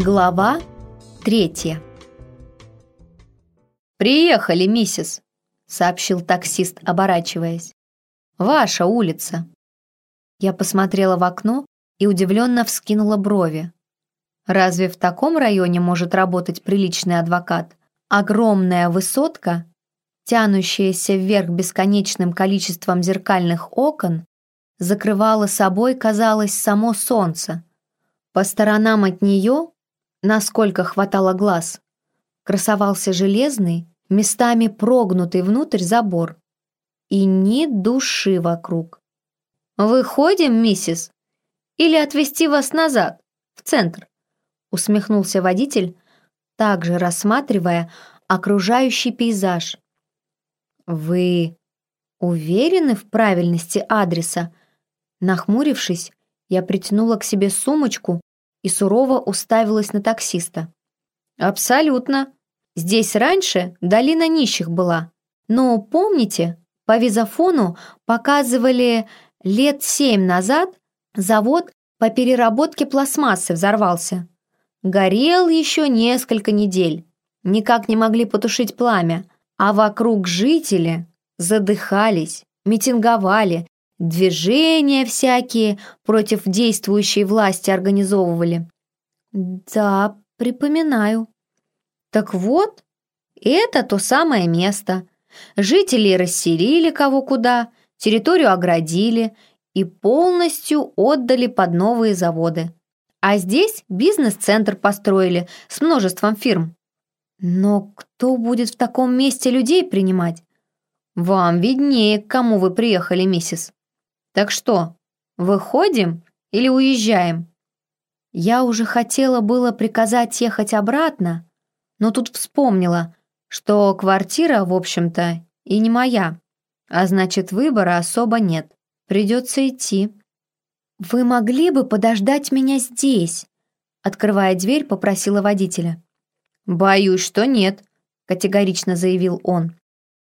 Глава третья «Приехали, миссис», — сообщил таксист, оборачиваясь. «Ваша улица». Я посмотрела в окно и удивленно вскинула брови. Разве в таком районе может работать приличный адвокат? Огромная высотка, тянущаяся вверх бесконечным количеством зеркальных окон, закрывала собой, казалось, само солнце. По сторонам от нее, насколько хватало глаз, красовался железный, местами прогнутый внутрь забор. И ни души вокруг. «Выходим, миссис? Или отвезти вас назад, в центр?» усмехнулся водитель, также рассматривая окружающий пейзаж. «Вы уверены в правильности адреса?» Нахмурившись, я притянула к себе сумочку и сурово уставилась на таксиста. «Абсолютно. Здесь раньше долина нищих была. Но, помните, по визофону показывали лет семь назад завод по переработке пластмассы взорвался. Горел еще несколько недель. Никак не могли потушить пламя, а вокруг жители задыхались, митинговали, движения всякие против действующей власти организовывали. Да, припоминаю. Так вот, это то самое место. Жители расселили кого куда, территорию оградили и полностью отдали под новые заводы. А здесь бизнес-центр построили с множеством фирм. Но кто будет в таком месте людей принимать? Вам виднее, к кому вы приехали, миссис. Так что, выходим или уезжаем? Я уже хотела было приказать ехать обратно, но тут вспомнила, что квартира, в общем-то, и не моя, а значит, выбора особо нет. Придется идти. «Вы могли бы подождать меня здесь?» Открывая дверь, попросила водителя. «Боюсь, что нет», — категорично заявил он.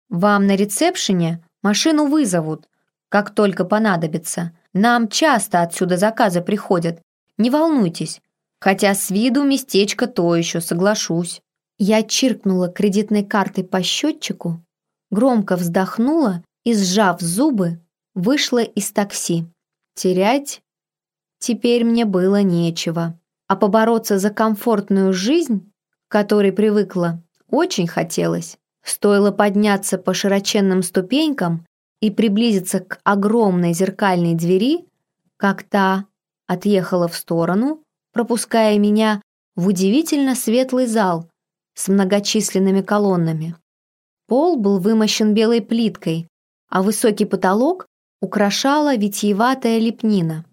«Вам на ресепшене машину вызовут, как только понадобится. Нам часто отсюда заказы приходят. Не волнуйтесь, хотя с виду местечко то еще, соглашусь». Я чиркнула кредитной картой по счетчику, громко вздохнула и, сжав зубы, вышла из такси. Терять теперь мне было нечего. А побороться за комфортную жизнь, к которой привыкла, очень хотелось. Стоило подняться по широченным ступенькам и приблизиться к огромной зеркальной двери, как та отъехала в сторону, пропуская меня в удивительно светлый зал с многочисленными колоннами. Пол был вымощен белой плиткой, а высокий потолок украшала витиеватая лепнина.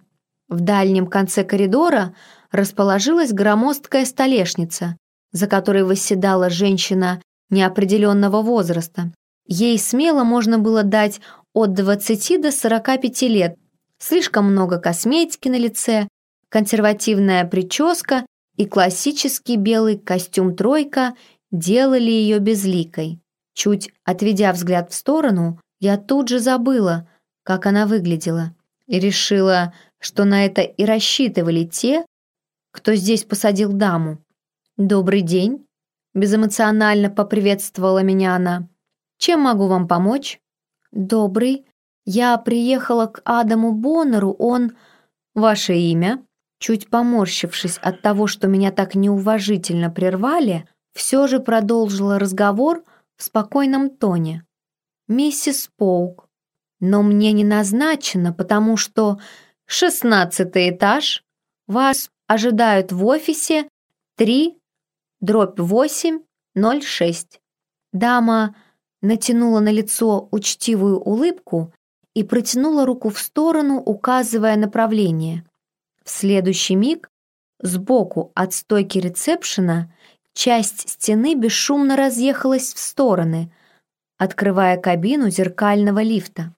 В дальнем конце коридора расположилась громоздкая столешница, за которой восседала женщина неопределенного возраста. Ей смело можно было дать от 20 до 45 лет. Слишком много косметики на лице, консервативная прическа и классический белый костюм-тройка делали ее безликой. Чуть отведя взгляд в сторону, я тут же забыла, как она выглядела, и решила, что на это и рассчитывали те, кто здесь посадил даму. «Добрый день», — безэмоционально поприветствовала меня она. «Чем могу вам помочь?» «Добрый. Я приехала к Адаму Боннеру, он...» «Ваше имя?» Чуть поморщившись от того, что меня так неуважительно прервали, все же продолжила разговор в спокойном тоне. «Миссис Поук, но мне не назначено, потому что шестнадцатый этаж, вас ожидают в офисе 3, дробь 8, 06. Дама натянула на лицо учтивую улыбку и протянула руку в сторону, указывая направление. В следующий миг сбоку от стойки ресепшена часть стены бесшумно разъехалась в стороны, открывая кабину зеркального лифта.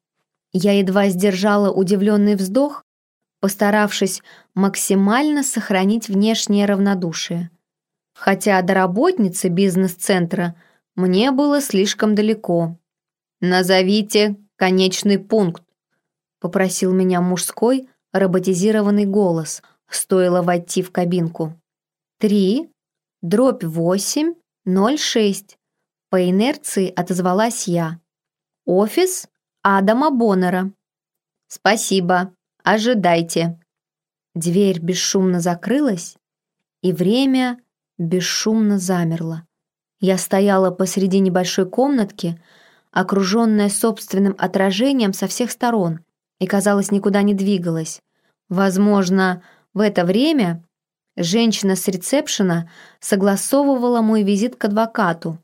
Я едва сдержала удивленный вздох, постаравшись максимально сохранить внешнее равнодушие. Хотя до работницы бизнес-центра мне было слишком далеко. «Назовите конечный пункт», — попросил меня мужской роботизированный голос, стоило войти в кабинку. 3, дробь 8, 06. По инерции отозвалась я. Офис Адама Боннера. Спасибо. Ожидайте. Дверь бесшумно закрылась, и время бесшумно замерло. Я стояла посреди небольшой комнатки, окруженная собственным отражением со всех сторон, и, казалось, никуда не двигалась. Возможно, в это время женщина с ресепшена согласовывала мой визит к адвокату.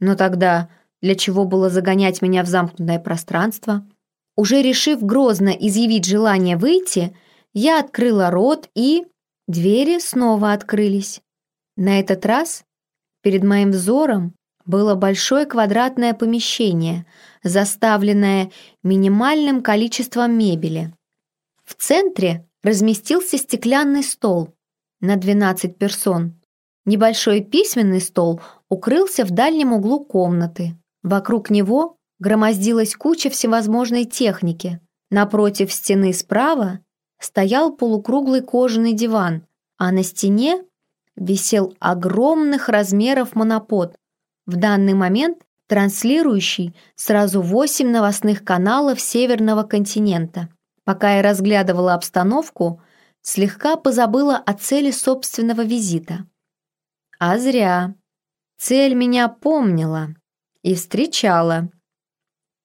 Но тогда для чего было загонять меня в замкнутое пространство? Уже решив грозно изъявить желание выйти, я открыла рот и... Двери снова открылись. На этот раз перед моим взором было большое квадратное помещение, заставленное минимальным количеством мебели. В центре разместился стеклянный стол на 12 персон. Небольшой письменный стол укрылся в дальнем углу комнаты. Вокруг него громоздилась куча всевозможной техники. Напротив стены справа стоял полукруглый кожаный диван, а на стене висел огромных размеров монопод, в данный момент транслирующий сразу восемь новостных каналов Северного континента. Пока я разглядывала обстановку, слегка позабыла о цели собственного визита. А зря. Цель меня помнила и встречала.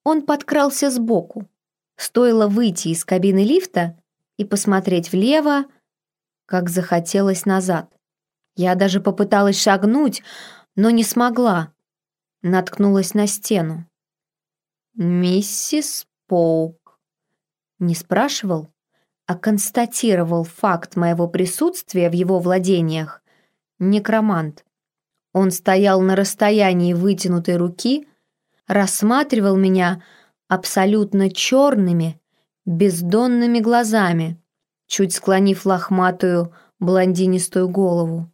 Он подкрался сбоку. Стоило выйти из кабины лифта и посмотреть влево, как захотелось назад. Я даже попыталась шагнуть, но не смогла. Наткнулась на стену. «Миссис Поук». Не спрашивал, а констатировал факт моего присутствия в его владениях некромант. Он стоял на расстоянии вытянутой руки, рассматривал меня абсолютно черными, бездонными глазами, чуть склонив лохматую блондинистую голову.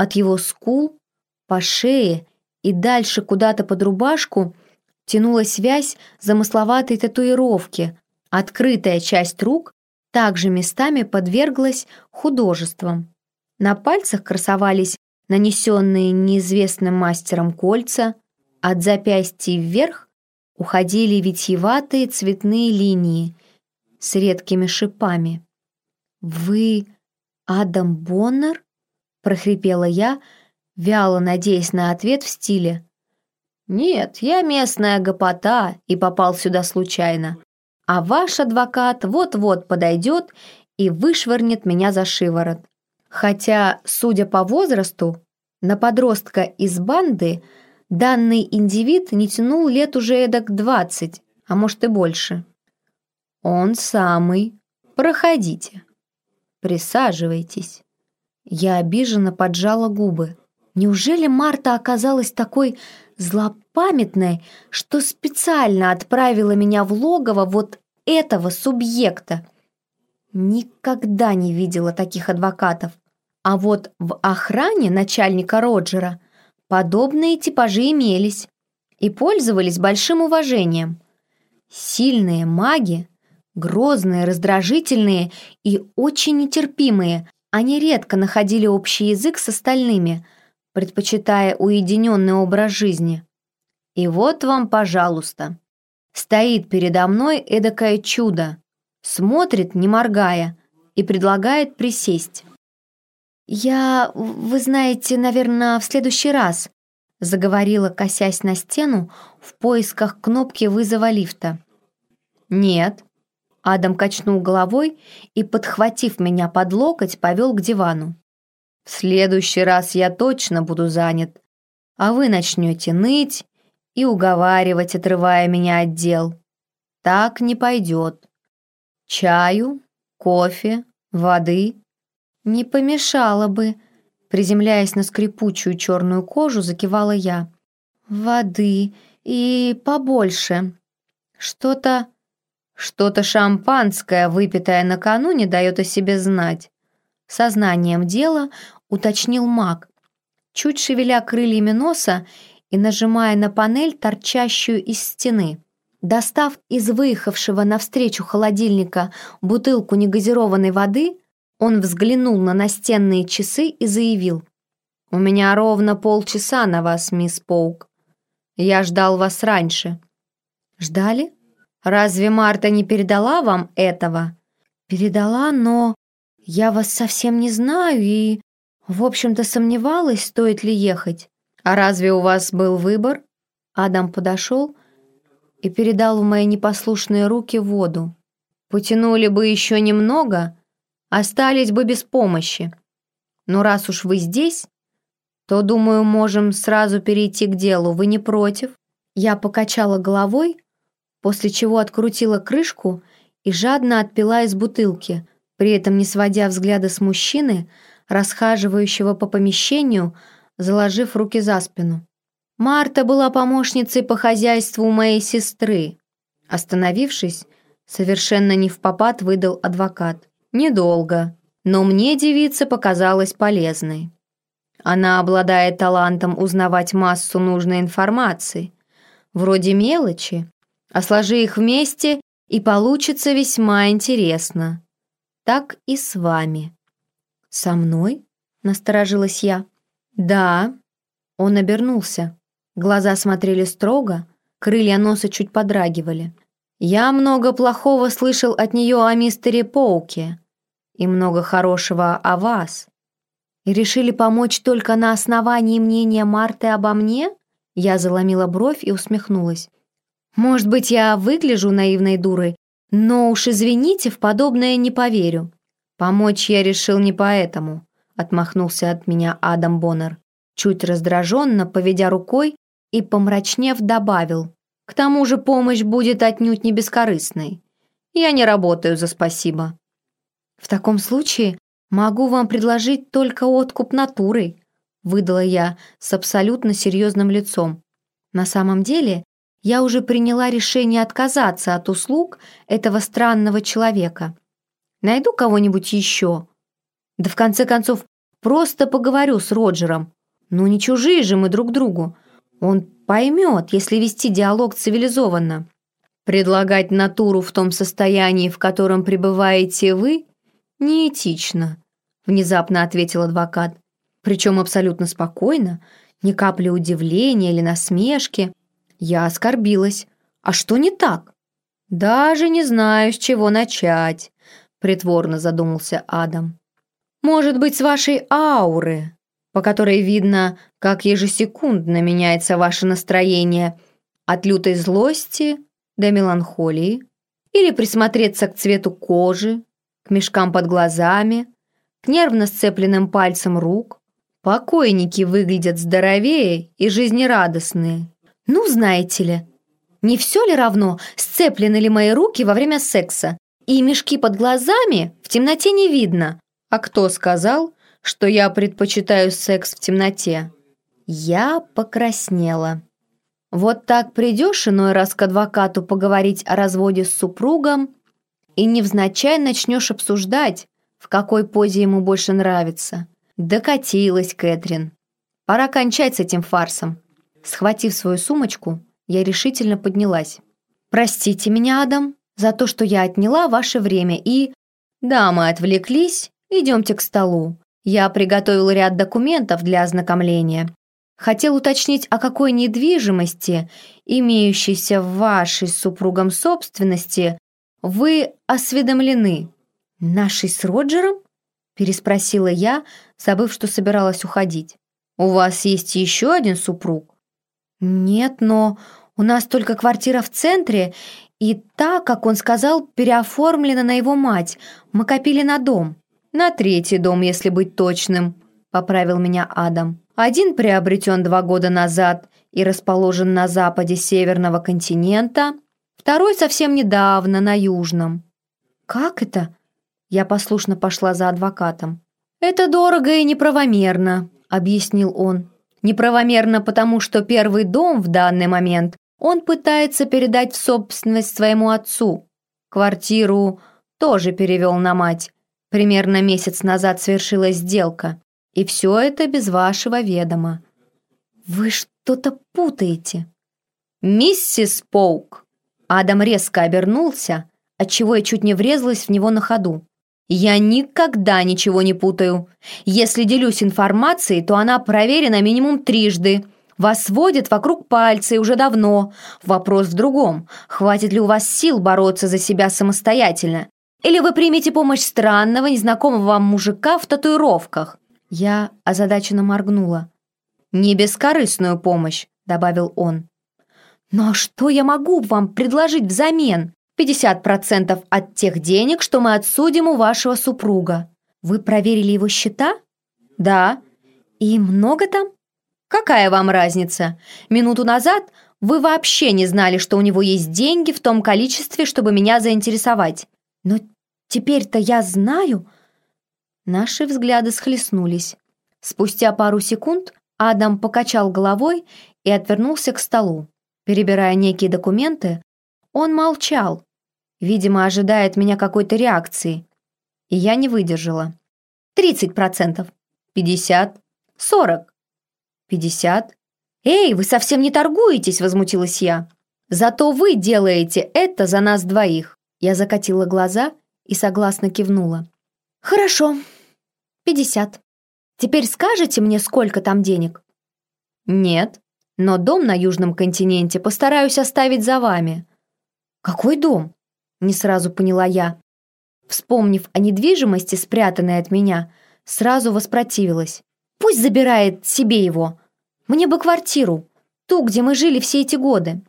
От его скул по шее и дальше куда-то под рубашку тянулась связь замысловатой татуировки. Открытая часть рук также местами подверглась художествам. На пальцах красовались нанесенные неизвестным мастером кольца, от запястья вверх уходили витьеватые цветные линии с редкими шипами. «Вы Адам Боннер?» — прохрипела я, вяло надеясь на ответ в стиле. «Нет, я местная гопота и попал сюда случайно. А ваш адвокат вот-вот подойдет и вышвырнет меня за шиворот. Хотя, судя по возрасту, на подростка из банды данный индивид не тянул лет уже эдак двадцать, а может и больше. «Он самый. Проходите. Присаживайтесь». Я обиженно поджала губы. Неужели Марта оказалась такой злопамятной, что специально отправила меня в логово вот этого субъекта? Никогда не видела таких адвокатов. А вот в охране начальника Роджера подобные типажи имелись и пользовались большим уважением. Сильные маги, грозные, раздражительные и очень нетерпимые, они редко находили общий язык с остальными, предпочитая уединенный образ жизни. И вот вам, пожалуйста. Стоит передо мной эдакое чудо, смотрит, не моргая, и предлагает присесть. «Я, вы знаете, наверное, в следующий раз», заговорила, косясь на стену в поисках кнопки вызова лифта. «Нет», Адам качнул головой и, подхватив меня под локоть, повел к дивану. «В следующий раз я точно буду занят, а вы начнете ныть и уговаривать, отрывая меня от дел. Так не пойдет. Чаю, кофе, воды не помешало бы». Приземляясь на скрипучую черную кожу, закивала я. «Воды и побольше. Что-то что-то шампанское, выпитое накануне, дает о себе знать. Сознанием дела уточнил маг, чуть шевеля крыльями носа и нажимая на панель, торчащую из стены. Достав из выехавшего навстречу холодильника бутылку негазированной воды, Он взглянул на настенные часы и заявил. «У меня ровно полчаса на вас, мисс Поук. Я ждал вас раньше». «Ждали? Разве Марта не передала вам этого?» «Передала, но я вас совсем не знаю и, в общем-то, сомневалась, стоит ли ехать. А разве у вас был выбор?» Адам подошел и передал в мои непослушные руки воду. «Потянули бы еще немного, остались бы без помощи. Но раз уж вы здесь, то, думаю, можем сразу перейти к делу. Вы не против?» Я покачала головой, после чего открутила крышку и жадно отпила из бутылки, при этом не сводя взгляда с мужчины, расхаживающего по помещению, заложив руки за спину. Марта была помощницей по хозяйству у моей сестры. Остановившись, совершенно не в попад выдал адвокат. Недолго, но мне девица показалась полезной. Она обладает талантом узнавать массу нужной информации, вроде мелочи, а сложи их вместе, и получится весьма интересно. Так и с вами. «Со мной?» — насторожилась я. «Да». Он обернулся. Глаза смотрели строго, крылья носа чуть подрагивали. «Я много плохого слышал от нее о мистере Поуке и много хорошего о вас и решили помочь только на основании мнения Марты обо мне?» Я заломила бровь и усмехнулась. «Может быть, я выгляжу наивной дурой, но уж извините, в подобное не поверю. Помочь я решил не поэтому», — отмахнулся от меня Адам Боннер, чуть раздраженно, поведя рукой и, помрачнев, добавил. «К тому же помощь будет отнюдь не бескорыстной. Я не работаю за спасибо». «В таком случае «Могу вам предложить только откуп натурой», выдала я с абсолютно серьезным лицом. На самом деле, я уже приняла решение отказаться от услуг этого странного человека. Найду кого-нибудь еще. Да в конце концов, просто поговорю с Роджером. Ну не чужие же мы друг другу. Он поймет, если вести диалог цивилизованно. Предлагать натуру в том состоянии, в котором пребываете вы, неэтично внезапно ответил адвокат. Причем абсолютно спокойно, ни капли удивления или насмешки. Я оскорбилась. А что не так? Даже не знаю, с чего начать, притворно задумался Адам. Может быть, с вашей ауры, по которой видно, как ежесекундно меняется ваше настроение от лютой злости до меланхолии, или присмотреться к цвету кожи, к мешкам под глазами, к нервно сцепленным пальцам рук. Покойники выглядят здоровее и жизнерадостные. Ну, знаете ли, не все ли равно, сцеплены ли мои руки во время секса, и мешки под глазами в темноте не видно. А кто сказал, что я предпочитаю секс в темноте? Я покраснела. Вот так придешь иной раз к адвокату поговорить о разводе с супругом и невзначай начнешь обсуждать, в какой позе ему больше нравится. Докатилась Кэтрин. Пора кончать с этим фарсом. Схватив свою сумочку, я решительно поднялась. «Простите меня, Адам, за то, что я отняла ваше время и...» «Да, мы отвлеклись. Идемте к столу. Я приготовил ряд документов для ознакомления. Хотел уточнить, о какой недвижимости, имеющейся в вашей с супругом собственности, вы осведомлены. «Нашей с Роджером?» – переспросила я, забыв, что собиралась уходить. «У вас есть еще один супруг?» «Нет, но у нас только квартира в центре, и та, как он сказал, переоформлена на его мать. Мы копили на дом». «На третий дом, если быть точным», – поправил меня Адам. «Один приобретен два года назад и расположен на западе северного континента, второй совсем недавно, на южном». «Как это?» Я послушно пошла за адвокатом. «Это дорого и неправомерно», — объяснил он. «Неправомерно, потому что первый дом в данный момент он пытается передать в собственность своему отцу. Квартиру тоже перевел на мать. Примерно месяц назад свершилась сделка. И все это без вашего ведома». «Вы что-то путаете». «Миссис Поук!» Адам резко обернулся, отчего я чуть не врезалась в него на ходу. Я никогда ничего не путаю. Если делюсь информацией, то она проверена минимум трижды. Вас сводят вокруг пальца и уже давно. Вопрос в другом. Хватит ли у вас сил бороться за себя самостоятельно? Или вы примете помощь странного, незнакомого вам мужика в татуировках?» Я озадаченно моргнула. «Не бескорыстную помощь», — добавил он. «Ну а что я могу вам предложить взамен?» 50% от тех денег, что мы отсудим у вашего супруга. Вы проверили его счета? Да. И много там? Какая вам разница? Минуту назад вы вообще не знали, что у него есть деньги в том количестве, чтобы меня заинтересовать. Но теперь-то я знаю. Наши взгляды схлестнулись. Спустя пару секунд Адам покачал головой и отвернулся к столу. Перебирая некие документы, он молчал, Видимо, ожидает меня какой-то реакции. И я не выдержала. «Тридцать процентов. Пятьдесят. Сорок. Пятьдесят. Эй, вы совсем не торгуетесь!» – возмутилась я. «Зато вы делаете это за нас двоих!» Я закатила глаза и согласно кивнула. «Хорошо. Пятьдесят. Теперь скажете мне, сколько там денег?» «Нет, но дом на Южном континенте постараюсь оставить за вами». «Какой дом?» Не сразу поняла я. Вспомнив о недвижимости, спрятанной от меня, сразу воспротивилась. Пусть забирает себе его. Мне бы квартиру, ту, где мы жили все эти годы.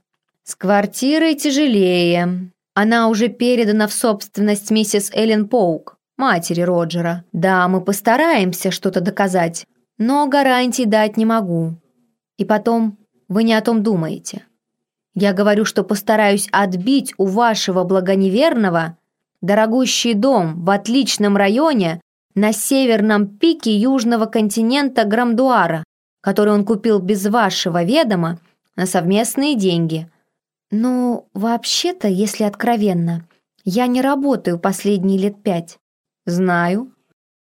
С квартирой тяжелее. Она уже передана в собственность миссис Эллен Поук, матери Роджера. Да, мы постараемся что-то доказать, но гарантий дать не могу. И потом, вы не о том думаете. Я говорю, что постараюсь отбить у вашего благоневерного дорогущий дом в отличном районе на северном пике южного континента Грамдуара, который он купил без вашего ведома на совместные деньги. Ну, вообще-то, если откровенно, я не работаю последние лет пять. Знаю.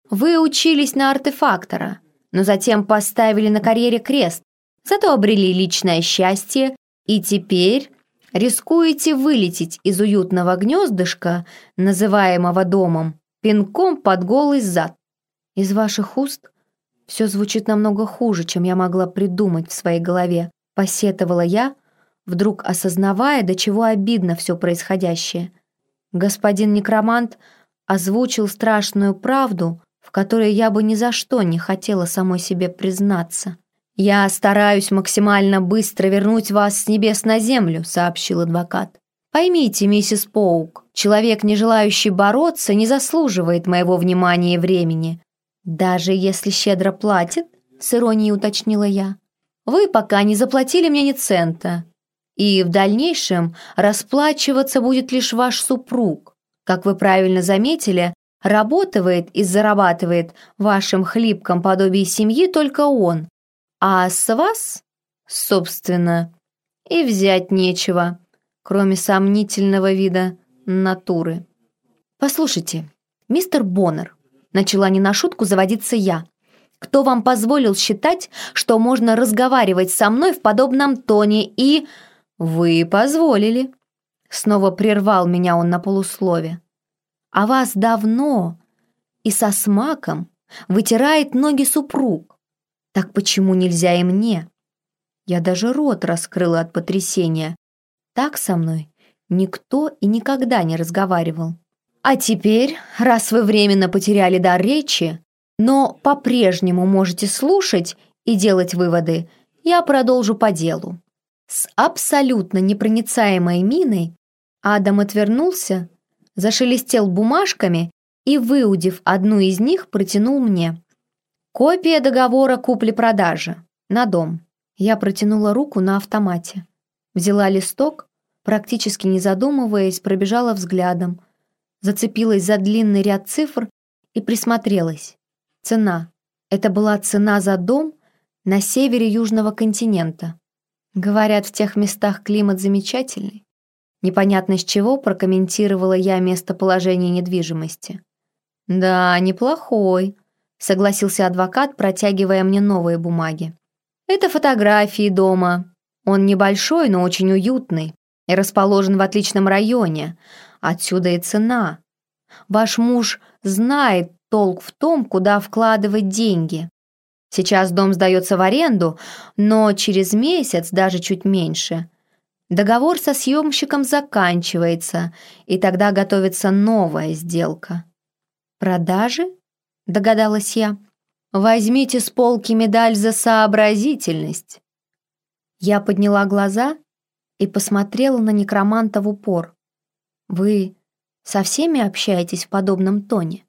Вы учились на артефактора, но затем поставили на карьере крест, зато обрели личное счастье и теперь рискуете вылететь из уютного гнездышка, называемого домом, пинком под голый зад. Из ваших уст все звучит намного хуже, чем я могла придумать в своей голове, посетовала я, вдруг осознавая, до чего обидно все происходящее. Господин некромант озвучил страшную правду, в которой я бы ни за что не хотела самой себе признаться. «Я стараюсь максимально быстро вернуть вас с небес на землю», сообщил адвокат. «Поймите, миссис Поук, человек, не желающий бороться, не заслуживает моего внимания и времени. Даже если щедро платит, с иронией уточнила я, вы пока не заплатили мне ни цента. И в дальнейшем расплачиваться будет лишь ваш супруг. Как вы правильно заметили, работает и зарабатывает в вашем хлипком подобии семьи только он, а с вас, собственно, и взять нечего, кроме сомнительного вида натуры. Послушайте, мистер Боннер, начала не на шутку заводиться я. Кто вам позволил считать, что можно разговаривать со мной в подобном тоне и... Вы позволили. Снова прервал меня он на полуслове. А вас давно и со смаком вытирает ноги супруг. Так почему нельзя и мне? Я даже рот раскрыла от потрясения. Так со мной никто и никогда не разговаривал. А теперь, раз вы временно потеряли дар речи, но по-прежнему можете слушать и делать выводы, я продолжу по делу. С абсолютно непроницаемой миной Адам отвернулся, зашелестел бумажками и, выудив одну из них, протянул мне. Копия договора купли-продажи. На дом. Я протянула руку на автомате. Взяла листок, практически не задумываясь, пробежала взглядом, зацепилась за длинный ряд цифр и присмотрелась. Цена. Это была цена за дом на севере Южного континента. Говорят, в тех местах климат замечательный. Непонятно с чего прокомментировала я местоположение недвижимости. «Да, неплохой», согласился адвокат, протягивая мне новые бумаги. Это фотографии дома. Он небольшой, но очень уютный и расположен в отличном районе. Отсюда и цена. Ваш муж знает толк в том, куда вкладывать деньги. Сейчас дом сдается в аренду, но через месяц, даже чуть меньше, договор со съемщиком заканчивается, и тогда готовится новая сделка. «Продажи?» — догадалась я. «Возьмите с полки медаль за сообразительность». Я подняла глаза и посмотрела на некроманта в упор. «Вы со всеми общаетесь в подобном тоне?»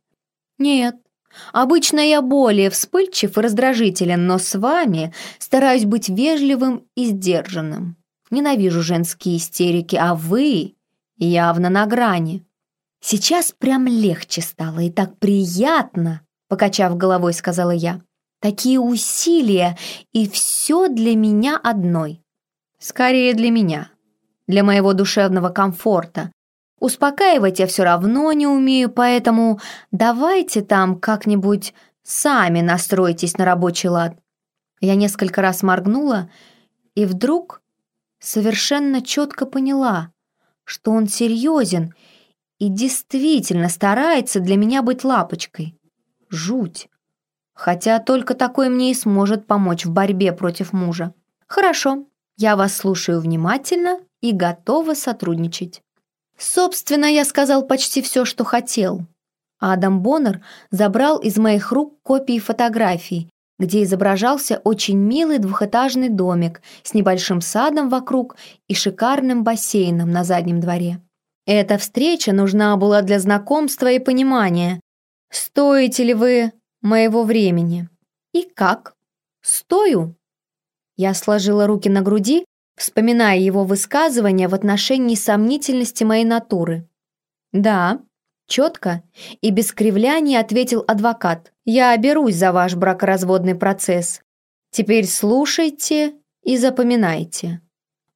«Нет, Обычно я более вспыльчив и раздражителен, но с вами стараюсь быть вежливым и сдержанным. Ненавижу женские истерики, а вы явно на грани. Сейчас прям легче стало и так приятно, покачав головой, сказала я. Такие усилия, и все для меня одной. Скорее для меня, для моего душевного комфорта, Успокаивать я все равно не умею, поэтому давайте там как-нибудь сами настройтесь на рабочий лад. Я несколько раз моргнула и вдруг совершенно четко поняла, что он серьезен и действительно старается для меня быть лапочкой. Жуть. Хотя только такой мне и сможет помочь в борьбе против мужа. Хорошо, я вас слушаю внимательно и готова сотрудничать. Собственно, я сказал почти все, что хотел. Адам Боннер забрал из моих рук копии фотографий, где изображался очень милый двухэтажный домик с небольшим садом вокруг и шикарным бассейном на заднем дворе. Эта встреча нужна была для знакомства и понимания. Стоите ли вы моего времени? И как? Стою. Я сложила руки на груди вспоминая его высказывания в отношении сомнительности моей натуры. «Да», четко и без кривляния ответил адвокат. «Я берусь за ваш бракоразводный процесс. Теперь слушайте и запоминайте.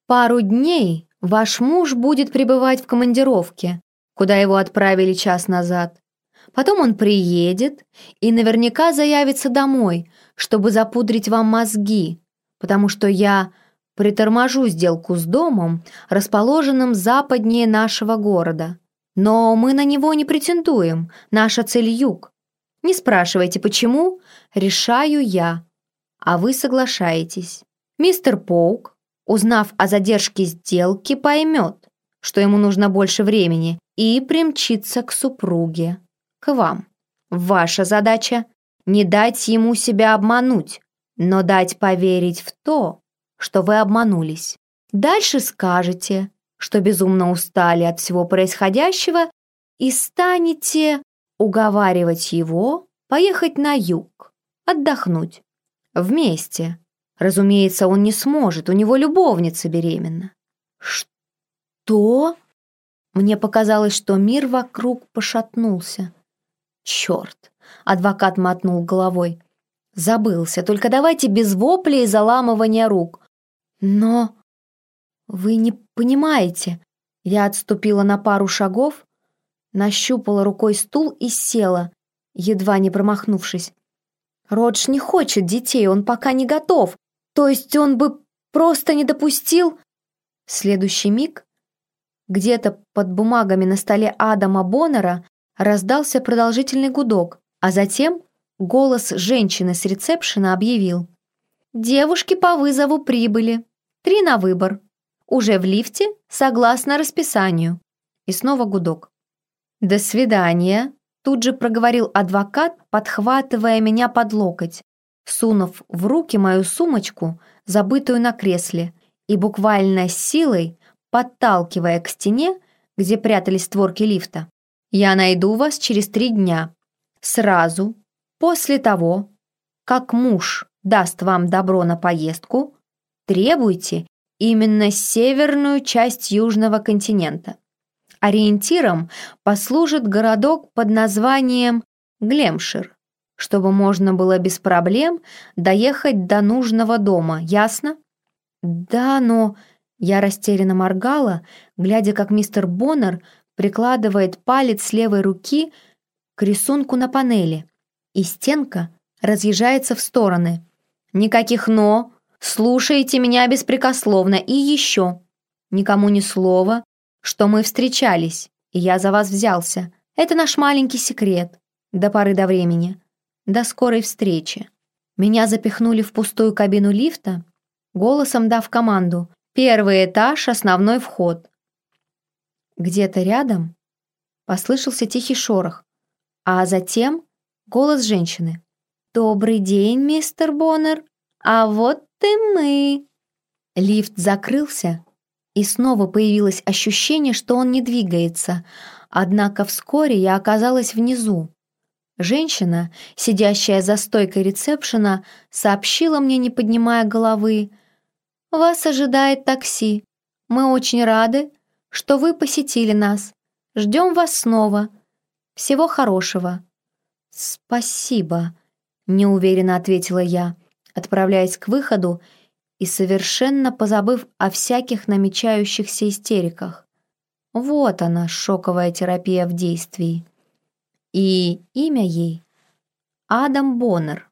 Пару дней ваш муж будет пребывать в командировке, куда его отправили час назад. Потом он приедет и наверняка заявится домой, чтобы запудрить вам мозги, потому что я приторможу сделку с домом, расположенным западнее нашего города. Но мы на него не претендуем, наша цель – юг. Не спрашивайте, почему, решаю я, а вы соглашаетесь. Мистер Поук, узнав о задержке сделки, поймет, что ему нужно больше времени, и примчится к супруге, вам. Ваша задача – не дать ему себя обмануть, но дать поверить в то, что вы обманулись. Дальше скажете, что безумно устали от всего происходящего и станете уговаривать его поехать на юг, отдохнуть. Вместе. Разумеется, он не сможет, у него любовница беременна. Что? Мне показалось, что мир вокруг пошатнулся. Черт! Адвокат мотнул головой. Забылся, только давайте без воплей и заламывания рук. Но... Вы не понимаете. Я отступила на пару шагов, нащупала рукой стул и села, едва не промахнувшись. Родж не хочет детей, он пока не готов. То есть он бы просто не допустил... следующий миг где-то под бумагами на столе Адама Боннера раздался продолжительный гудок, а затем голос женщины с ресепшена объявил. Девушки по вызову прибыли. Три на выбор. Уже в лифте, согласно расписанию. И снова гудок. «До свидания», тут же проговорил адвокат, подхватывая меня под локоть, сунув в руки мою сумочку, забытую на кресле, и буквально силой подталкивая к стене, где прятались створки лифта. «Я найду вас через три дня. Сразу, после того, как муж даст вам добро на поездку, требуйте именно северную часть Южного континента. Ориентиром послужит городок под названием Глемшир, чтобы можно было без проблем доехать до нужного дома, ясно? Да, но... Я растерянно моргала, глядя, как мистер Боннер прикладывает палец левой руки к рисунку на панели, и стенка разъезжается в стороны. Никаких «но», слушайте меня беспрекословно и еще. Никому ни слова, что мы встречались, и я за вас взялся. Это наш маленький секрет. До поры до времени. До скорой встречи. Меня запихнули в пустую кабину лифта, голосом дав команду «Первый этаж, основной вход». Где-то рядом послышался тихий шорох, а затем голос женщины. «Добрый день, мистер Боннер, а вот и мы». Лифт закрылся, и снова появилось ощущение, что он не двигается, однако вскоре я оказалась внизу. Женщина, сидящая за стойкой ресепшена, сообщила мне, не поднимая головы, «Вас ожидает такси. Мы очень рады, что вы посетили нас. Ждем вас снова. Всего хорошего». «Спасибо», — неуверенно ответила я, отправляясь к выходу и совершенно позабыв о всяких намечающихся истериках. Вот она, шоковая терапия в действии. И имя ей — Адам Боннер.